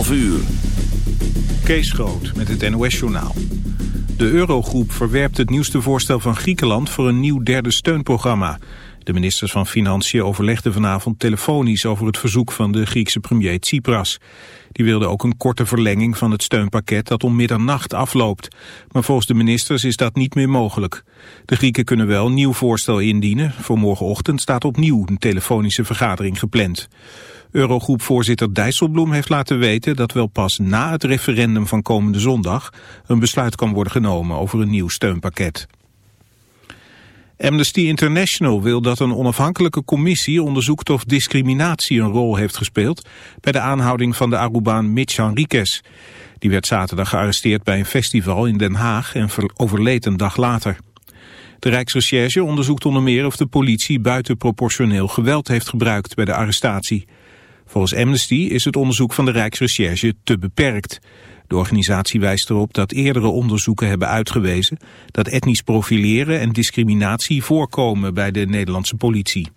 11 uur. Kees Groot met het NOS-journaal. De Eurogroep verwerpt het nieuwste voorstel van Griekenland voor een nieuw derde steunprogramma. De ministers van Financiën overlegden vanavond telefonisch over het verzoek van de Griekse premier Tsipras. Die wilde ook een korte verlenging van het steunpakket dat om middernacht afloopt. Maar volgens de ministers is dat niet meer mogelijk. De Grieken kunnen wel een nieuw voorstel indienen. Voor morgenochtend staat opnieuw een telefonische vergadering gepland. Eurogroepvoorzitter Dijsselbloem heeft laten weten dat wel pas na het referendum van komende zondag een besluit kan worden genomen over een nieuw steunpakket. Amnesty International wil dat een onafhankelijke commissie onderzoekt of discriminatie een rol heeft gespeeld bij de aanhouding van de Arubaan Mitch Henriquez. Die werd zaterdag gearresteerd bij een festival in Den Haag en overleed een dag later. De Rijksrecherche onderzoekt onder meer of de politie buitenproportioneel geweld heeft gebruikt bij de arrestatie. Volgens Amnesty is het onderzoek van de Rijksrecherche te beperkt. De organisatie wijst erop dat eerdere onderzoeken hebben uitgewezen dat etnisch profileren en discriminatie voorkomen bij de Nederlandse politie.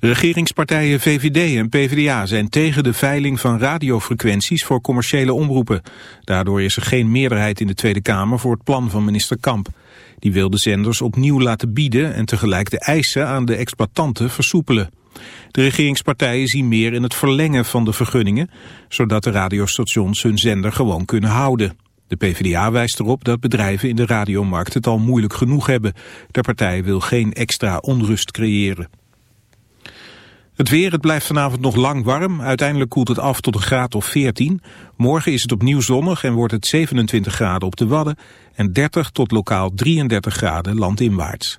Regeringspartijen VVD en PvdA zijn tegen de veiling van radiofrequenties voor commerciële omroepen. Daardoor is er geen meerderheid in de Tweede Kamer voor het plan van minister Kamp. Die wil de zenders opnieuw laten bieden en tegelijk de eisen aan de exploitanten versoepelen. De regeringspartijen zien meer in het verlengen van de vergunningen, zodat de radiostations hun zender gewoon kunnen houden. De PvdA wijst erop dat bedrijven in de radiomarkt het al moeilijk genoeg hebben. De partij wil geen extra onrust creëren. Het weer, het blijft vanavond nog lang warm. Uiteindelijk koelt het af tot een graad of 14. Morgen is het opnieuw zonnig en wordt het 27 graden op de Wadden... en 30 tot lokaal 33 graden landinwaarts.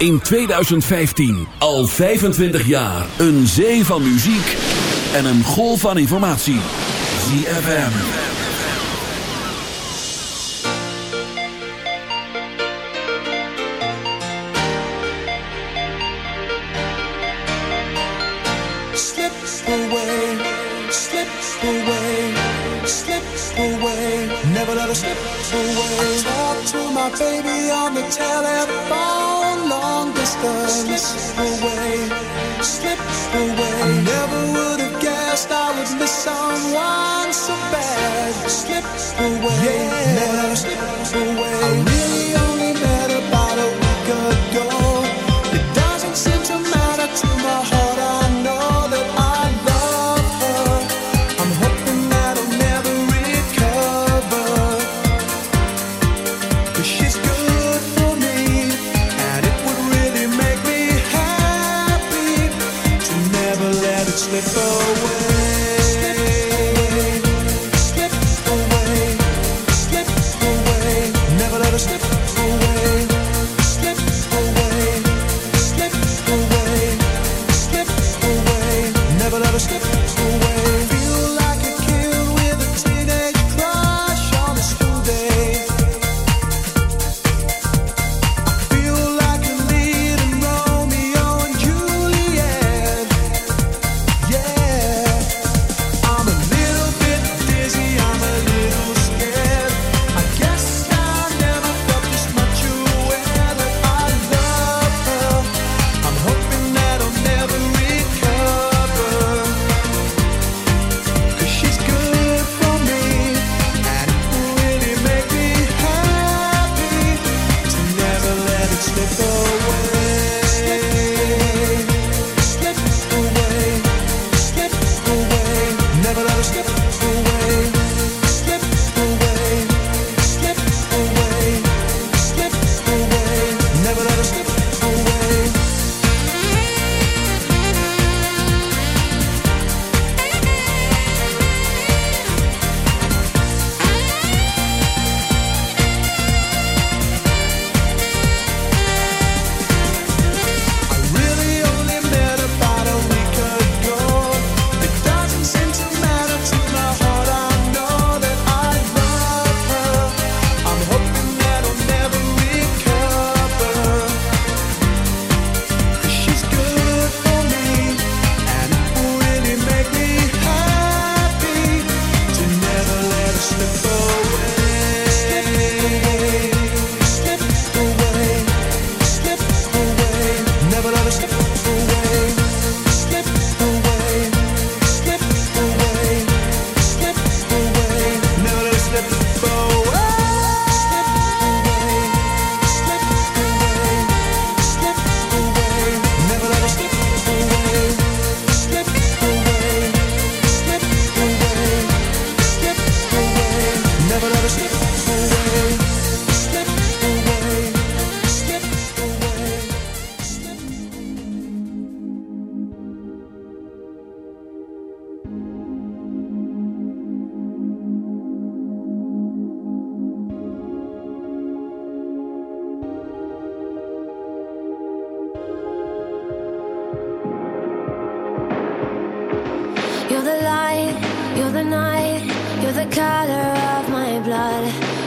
In 2015. Al 25 jaar. Een zee van muziek en een golf van informatie. ZFM. Slip away, slip away, slip away. Never let her slip away. To my baby on the telephone, long distance. Slip away, slip away. I never would have guessed I would miss someone so bad. Slip away, yeah. never slip away.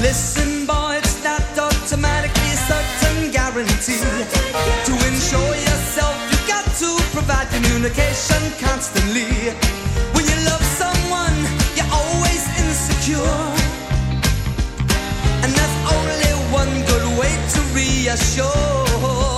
Listen, boy, it's not automatically a certain guarantee. To ensure yourself, you've got to provide communication constantly. When you love someone, you're always insecure. And that's only one good way to reassure.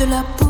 de la